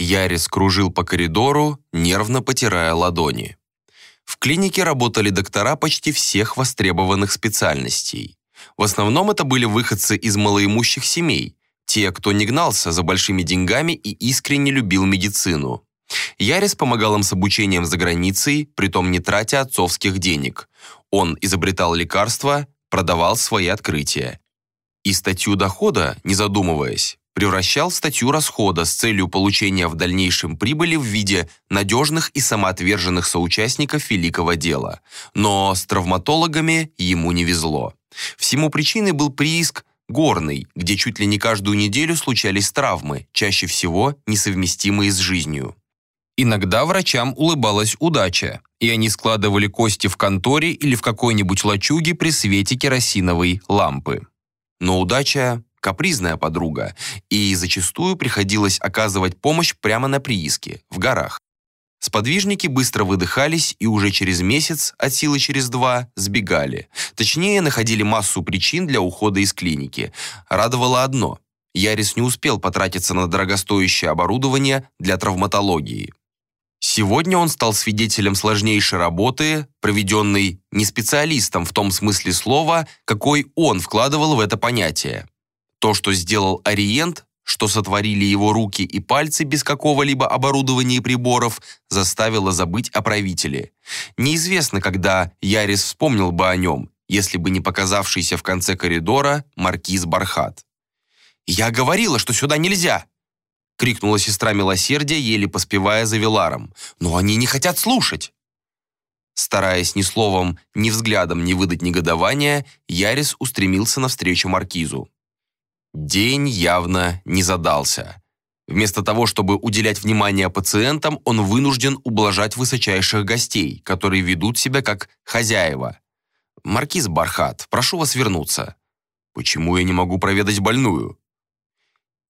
Ярис кружил по коридору, нервно потирая ладони. В клинике работали доктора почти всех востребованных специальностей. В основном это были выходцы из малоимущих семей, те, кто не гнался за большими деньгами и искренне любил медицину. Ярис помогал им с обучением за границей, притом не тратя отцовских денег. Он изобретал лекарства, продавал свои открытия. И статью дохода, не задумываясь, превращал в статью расхода с целью получения в дальнейшем прибыли в виде надежных и самоотверженных соучастников великого дела. Но с травматологами ему не везло. Всему причиной был прииск горный, где чуть ли не каждую неделю случались травмы, чаще всего несовместимые с жизнью. Иногда врачам улыбалась удача, и они складывали кости в конторе или в какой-нибудь лачуге при свете керосиновой лампы. Но удача – капризная подруга, и зачастую приходилось оказывать помощь прямо на прииске, в горах. Сподвижники быстро выдыхались и уже через месяц, от силы через два, сбегали. Точнее, находили массу причин для ухода из клиники. Радовало одно – Ярис не успел потратиться на дорогостоящее оборудование для травматологии. Сегодня он стал свидетелем сложнейшей работы, проведенной не специалистом в том смысле слова, какой он вкладывал в это понятие. То, что сделал Ориент, что сотворили его руки и пальцы без какого-либо оборудования и приборов, заставило забыть о правителе. Неизвестно, когда Ярис вспомнил бы о нем, если бы не показавшийся в конце коридора маркиз Бархат. «Я говорила, что сюда нельзя!» крикнула сестра милосердия, еле поспевая за Виларом. «Но они не хотят слушать!» Стараясь ни словом, ни взглядом не выдать негодования, Ярис устремился навстречу маркизу. День явно не задался. Вместо того, чтобы уделять внимание пациентам, он вынужден ублажать высочайших гостей, которые ведут себя как хозяева. «Маркиз Бархат, прошу вас вернуться». «Почему я не могу проведать больную?»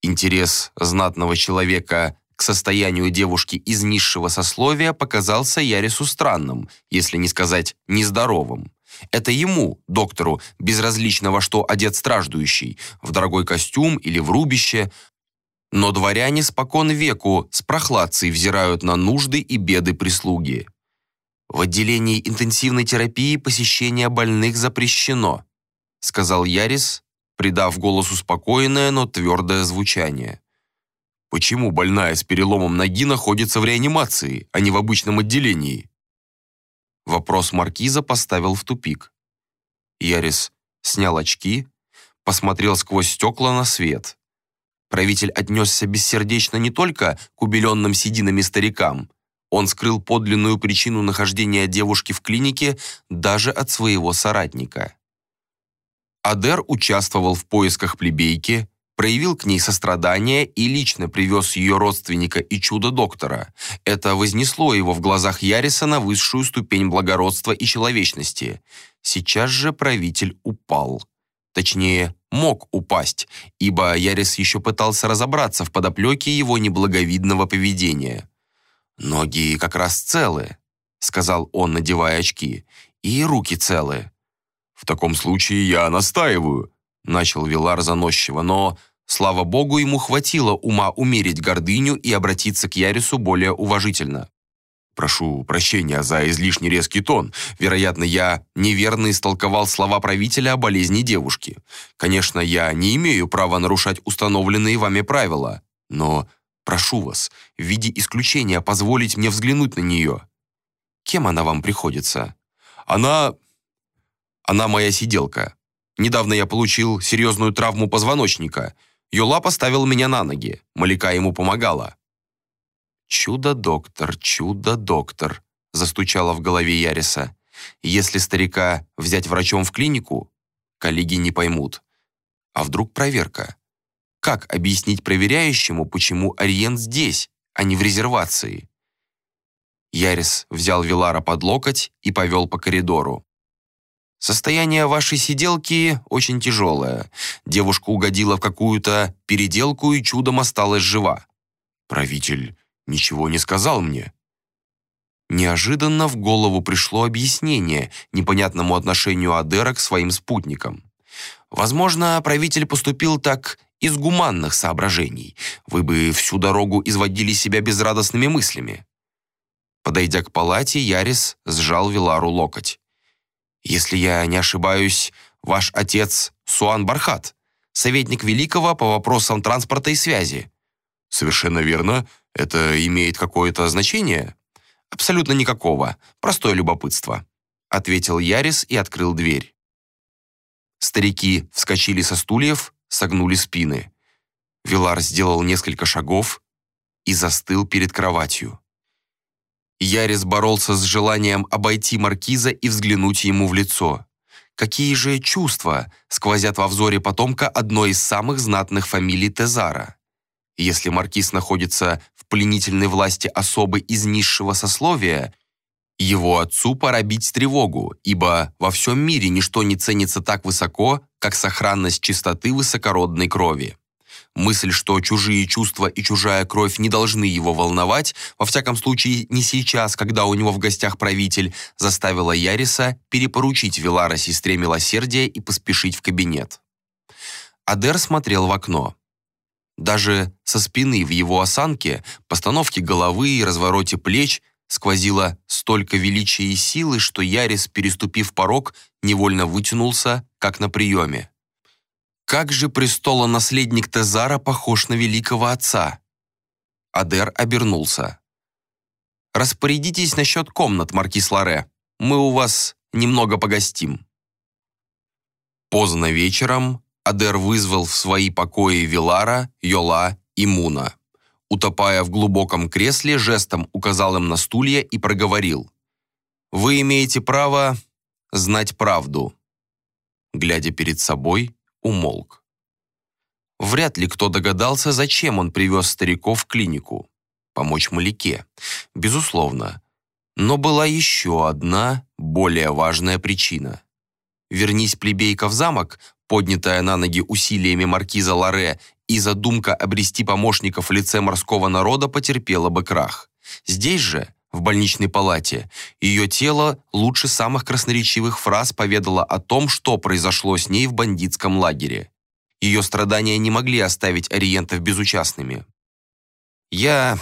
Интерес знатного человека к состоянию девушки из низшего сословия показался Ярису странным, если не сказать нездоровым. Это ему, доктору, безразлично во что одет страждующий, в дорогой костюм или в рубище, но дворяне спокон веку с прохладцей взирают на нужды и беды прислуги. В отделении интенсивной терапии посещение больных запрещено, сказал Ярис, придав голосу спокойное, но твердое звучание. Почему больная с переломом ноги находится в реанимации, а не в обычном отделении? Вопрос маркиза поставил в тупик. Ярис снял очки, посмотрел сквозь стекла на свет. Правитель отнесся бессердечно не только к убеленным сединами старикам, он скрыл подлинную причину нахождения девушки в клинике даже от своего соратника. Адер участвовал в поисках плебейки, проявил к ней сострадание и лично привез ее родственника и чудо-доктора. Это вознесло его в глазах Яриса на высшую ступень благородства и человечности. Сейчас же правитель упал. Точнее, мог упасть, ибо Ярис еще пытался разобраться в подоплеке его неблаговидного поведения. «Ноги как раз целы», — сказал он, надевая очки, — «и руки целы. «В таком случае я настаиваю», — начал Вилар заносчиво, но, слава богу, ему хватило ума умерить гордыню и обратиться к Ярису более уважительно. «Прошу прощения за излишне резкий тон. Вероятно, я неверно истолковал слова правителя о болезни девушки. Конечно, я не имею права нарушать установленные вами правила, но прошу вас, в виде исключения позволить мне взглянуть на нее. Кем она вам приходится?» «Она она моя сиделка. Недавно я получил серьезную травму позвоночника. Юла поставил меня на ноги. Малика ему помогала. «Чудо-доктор, чудо-доктор», — застучало в голове Яриса. «Если старика взять врачом в клинику, коллеги не поймут. А вдруг проверка? Как объяснить проверяющему, почему Ориент здесь, а не в резервации?» Ярис взял Вилара под локоть и повел по коридору. Состояние вашей сиделки очень тяжелое. Девушка угодила в какую-то переделку и чудом осталась жива. Правитель ничего не сказал мне. Неожиданно в голову пришло объяснение непонятному отношению Адера к своим спутникам. Возможно, правитель поступил так из гуманных соображений. Вы бы всю дорогу изводили себя безрадостными мыслями». Подойдя к палате, Ярис сжал Вилару локоть. «Если я не ошибаюсь, ваш отец Суан Бархат, советник Великого по вопросам транспорта и связи». «Совершенно верно. Это имеет какое-то значение?» «Абсолютно никакого. Простое любопытство», — ответил Ярис и открыл дверь. Старики вскочили со стульев, согнули спины. Вилар сделал несколько шагов и застыл перед кроватью. Ярис боролся с желанием обойти маркиза и взглянуть ему в лицо. Какие же чувства сквозят во взоре потомка одной из самых знатных фамилий Тезара? Если маркиз находится в пленительной власти особы из низшего сословия, его отцу пора бить тревогу, ибо во всем мире ничто не ценится так высоко, как сохранность чистоты высокородной крови. Мысль, что чужие чувства и чужая кровь не должны его волновать, во всяком случае не сейчас, когда у него в гостях правитель, заставила Яриса перепоручить Вилара сестре милосердия и поспешить в кабинет. Адер смотрел в окно. Даже со спины в его осанке, постановке головы и развороте плеч сквозило столько величия и силы, что Ярис, переступив порог, невольно вытянулся, как на приеме. Как же престолонаследник Тезара похож на великого отца? Адер обернулся. «Распорядитесь насчет комнат, маркиз Ларе. Мы у вас немного погостим». Поздно вечером Адер вызвал в свои покои Вилара, Йола и Муна. Утопая в глубоком кресле, жестом указал им на стулья и проговорил. «Вы имеете право знать правду». Глядя перед собой, умолк. Вряд ли кто догадался, зачем он привез стариков в клинику. Помочь Маляке. Безусловно. Но была еще одна, более важная причина. Вернись плебейка в замок, поднятая на ноги усилиями маркиза Ларе, и задумка обрести помощников в лице морского народа потерпела бы крах. Здесь же, в больничной палате, ее тело лучше самых красноречивых фраз поведало о том, что произошло с ней в бандитском лагере. Ее страдания не могли оставить ориентов безучастными. Я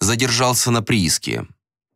задержался на прииске.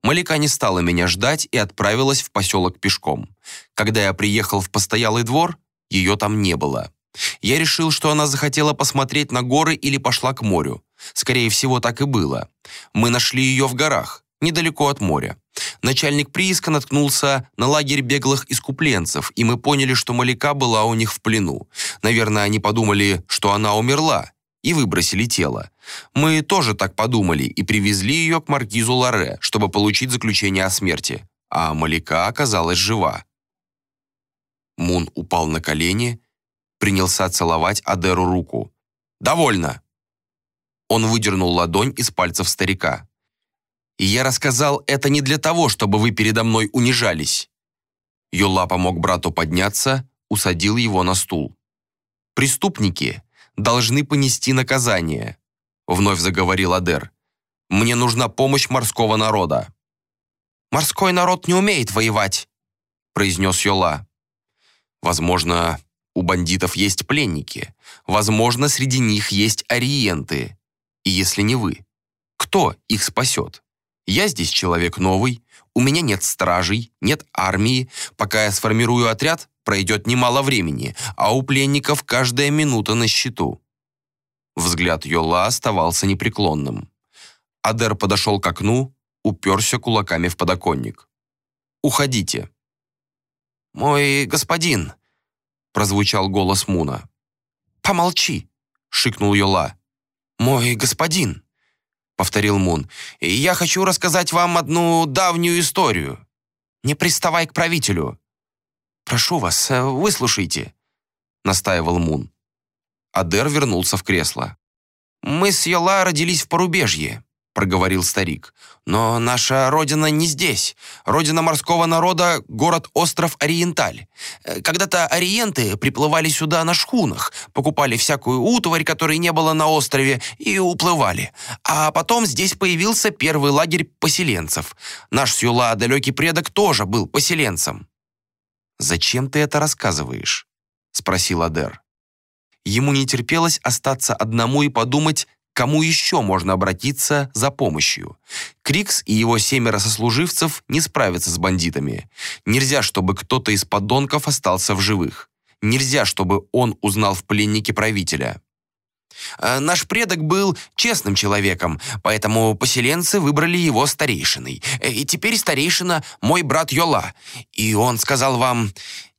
Малика не стала меня ждать и отправилась в поселок пешком. Когда я приехал в постоялый двор, ее там не было. Я решил, что она захотела посмотреть на горы или пошла к морю. Скорее всего, так и было. Мы нашли ее в горах недалеко от моря. Начальник прииска наткнулся на лагерь беглых искупленцев, и мы поняли, что Маляка была у них в плену. Наверное, они подумали, что она умерла, и выбросили тело. Мы тоже так подумали и привезли ее к маркизу Ларе, чтобы получить заключение о смерти. А Маляка оказалась жива. Мун упал на колени, принялся целовать Адеру руку. «Довольно!» Он выдернул ладонь из пальцев старика. И я рассказал это не для того, чтобы вы передо мной унижались». Юла помог брату подняться, усадил его на стул. «Преступники должны понести наказание», — вновь заговорил Адер. «Мне нужна помощь морского народа». «Морской народ не умеет воевать», — произнес Йола. «Возможно, у бандитов есть пленники. Возможно, среди них есть ориенты. И если не вы, кто их спасет?» Я здесь человек новый, у меня нет стражей, нет армии. Пока я сформирую отряд, пройдет немало времени, а у пленников каждая минута на счету». Взгляд Йола оставался непреклонным. Адер подошел к окну, уперся кулаками в подоконник. «Уходите». «Мой господин», — прозвучал голос Муна. «Помолчи», — шикнул Йола. «Мой господин». — повторил Мун. «Я хочу рассказать вам одну давнюю историю. Не приставай к правителю». «Прошу вас, э, выслушайте», — настаивал Мун. Адер вернулся в кресло. «Мы с Йола родились в порубежье проговорил старик. «Но наша родина не здесь. Родина морского народа — город-остров Ориенталь. Э, когда-то ориенты приплывали сюда на шхунах, покупали всякую утварь, которой не было на острове, и уплывали. А потом здесь появился первый лагерь поселенцев. Наш Сюла, далекий предок, тоже был поселенцем». «Зачем ты это рассказываешь?» — спросил Адер. ему не терпелось остаться одному и подумать, кому еще можно обратиться за помощью. Крикс и его семеро сослуживцев не справятся с бандитами. Нельзя, чтобы кто-то из подонков остался в живых. Нельзя, чтобы он узнал в пленнике правителя. Э, наш предок был честным человеком, поэтому поселенцы выбрали его старейшиной. Э, и теперь старейшина мой брат Йола. И он сказал вам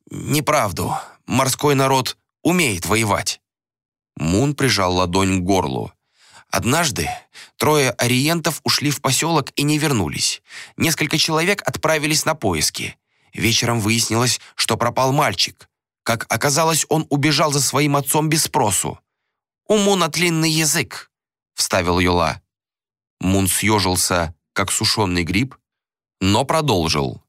неправду. Морской народ умеет воевать». Мун прижал ладонь к горлу. Однажды трое ориентов ушли в поселок и не вернулись. Несколько человек отправились на поиски. Вечером выяснилось, что пропал мальчик. Как оказалось, он убежал за своим отцом без спросу. «У Муна длинный язык», — вставил Юла. Мун съежился, как сушеный гриб, но продолжил.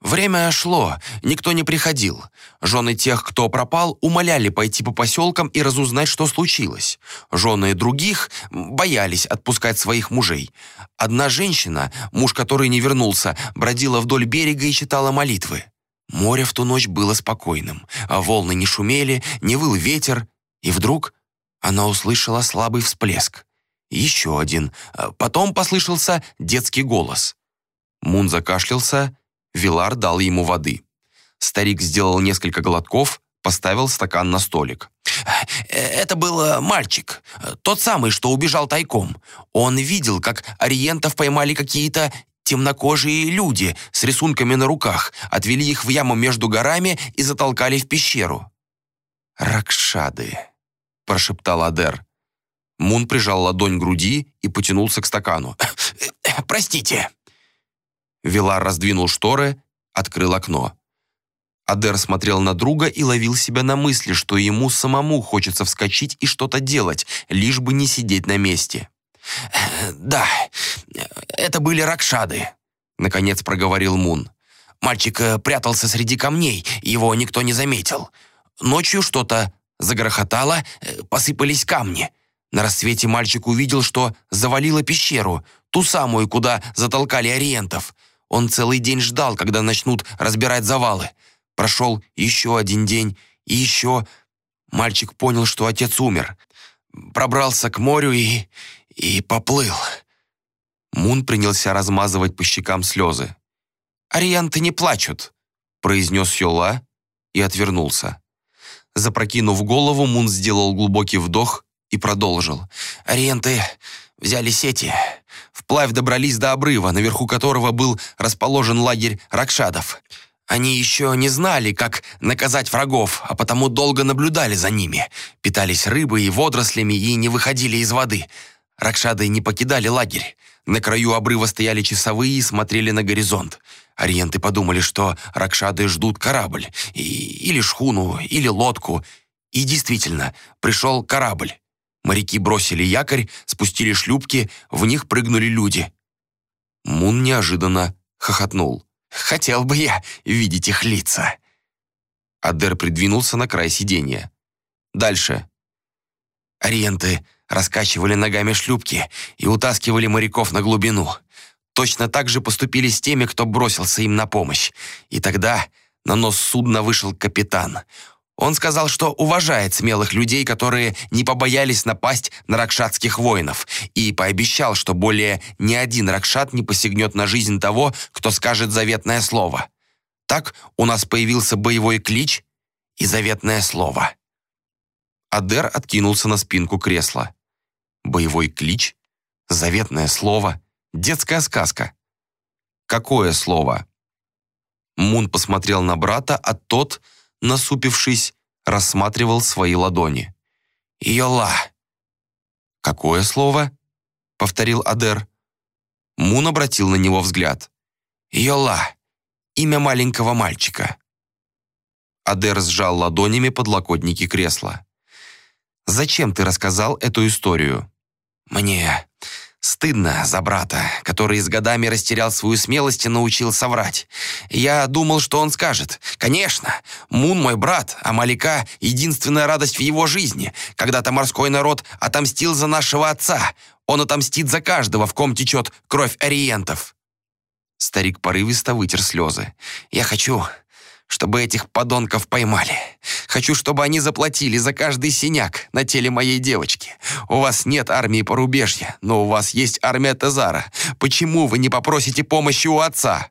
Время шло, никто не приходил. Жены тех, кто пропал, умоляли пойти по поселкам и разузнать, что случилось. Жены других боялись отпускать своих мужей. Одна женщина, муж которой не вернулся, бродила вдоль берега и читала молитвы. Море в ту ночь было спокойным, а волны не шумели, не выл ветер, и вдруг она услышала слабый всплеск. Еще один. Потом послышался детский голос. Мун закашлялся Вилар дал ему воды. Старик сделал несколько глотков, поставил стакан на столик. «Это был э, мальчик, тот самый, что убежал тайком. Он видел, как ориентов поймали какие-то темнокожие люди с рисунками на руках, отвели их в яму между горами и затолкали в пещеру». «Ракшады», — прошептал Адер. Мун прижал ладонь к груди и потянулся к стакану. «Простите», Вилар раздвинул шторы, открыл окно. Адер смотрел на друга и ловил себя на мысли, что ему самому хочется вскочить и что-то делать, лишь бы не сидеть на месте. «Да, это были ракшады», — наконец проговорил Мун. «Мальчик э, прятался среди камней, его никто не заметил. Ночью что-то загрохотало, э, посыпались камни. На рассвете мальчик увидел, что завалило пещеру, ту самую, куда затолкали ориентов. Он целый день ждал, когда начнут разбирать завалы. Прошел еще один день, и еще... Мальчик понял, что отец умер. Пробрался к морю и... и поплыл. Мун принялся размазывать по щекам слезы. «Ориенты не плачут», — произнес Йола и отвернулся. Запрокинув голову, Мун сделал глубокий вдох и продолжил. «Ориенты взяли сети, Вплавь добрались до обрыва, наверху которого был расположен лагерь Ракшадов. Они еще не знали, как наказать врагов, а потому долго наблюдали за ними. Питались рыбой и водорослями и не выходили из воды. Ракшады не покидали лагерь. На краю обрыва стояли часовые и смотрели на горизонт. Ориенты подумали, что Ракшады ждут корабль, и, или шхуну, или лодку. И действительно, пришел корабль. Моряки бросили якорь, спустили шлюпки, в них прыгнули люди. Мун неожиданно хохотнул. «Хотел бы я видеть их лица!» Адер придвинулся на край сиденья. Дальше. Ориенты раскачивали ногами шлюпки и утаскивали моряков на глубину. Точно так же поступили с теми, кто бросился им на помощь. И тогда на нос судна вышел капитан. Он сказал, что уважает смелых людей, которые не побоялись напасть на ракшатских воинов, и пообещал, что более ни один ракшат не посягнет на жизнь того, кто скажет заветное слово. Так у нас появился боевой клич и заветное слово. Адер откинулся на спинку кресла. Боевой клич? Заветное слово? Детская сказка? Какое слово? Мун посмотрел на брата, а тот насупившись, рассматривал свои ладони. «Йола!» «Какое слово?» — повторил Адер. Мун обратил на него взгляд. «Йола! Имя маленького мальчика!» Адер сжал ладонями подлокотники кресла. «Зачем ты рассказал эту историю?» «Мне Стыдно за брата, который с годами растерял свою смелость и научился врать. Я думал, что он скажет. Конечно, Мун мой брат, а Малика — единственная радость в его жизни. Когда-то морской народ отомстил за нашего отца. Он отомстит за каждого, в ком течет кровь ориентов. Старик порывисто вытер слезы. «Я хочу, чтобы этих подонков поймали. Хочу, чтобы они заплатили за каждый синяк на теле моей девочки. У вас нет армии порубежья, но у вас есть армия Тезара. Почему вы не попросите помощи у отца?»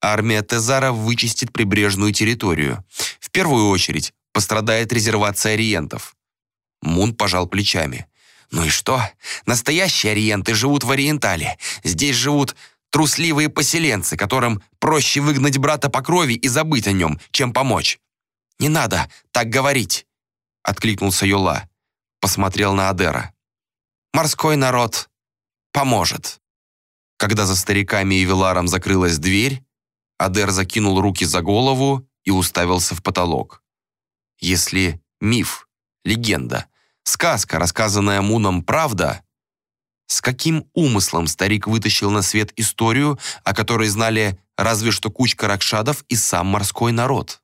Армия Тезара вычистит прибрежную территорию. В первую очередь пострадает резервация ориентов. Мун пожал плечами. «Ну и что? Настоящие ориенты живут в Ориентале. Здесь живут трусливые поселенцы, которым проще выгнать брата по крови и забыть о нем, чем помочь. «Не надо так говорить», — откликнулся Юла. Посмотрел на Адера. «Морской народ поможет». Когда за стариками и Виларом закрылась дверь, Адер закинул руки за голову и уставился в потолок. Если миф, легенда, сказка, рассказанная Муном, правда, с каким умыслом старик вытащил на свет историю, о которой знали разве что кучка ракшадов и сам морской народ?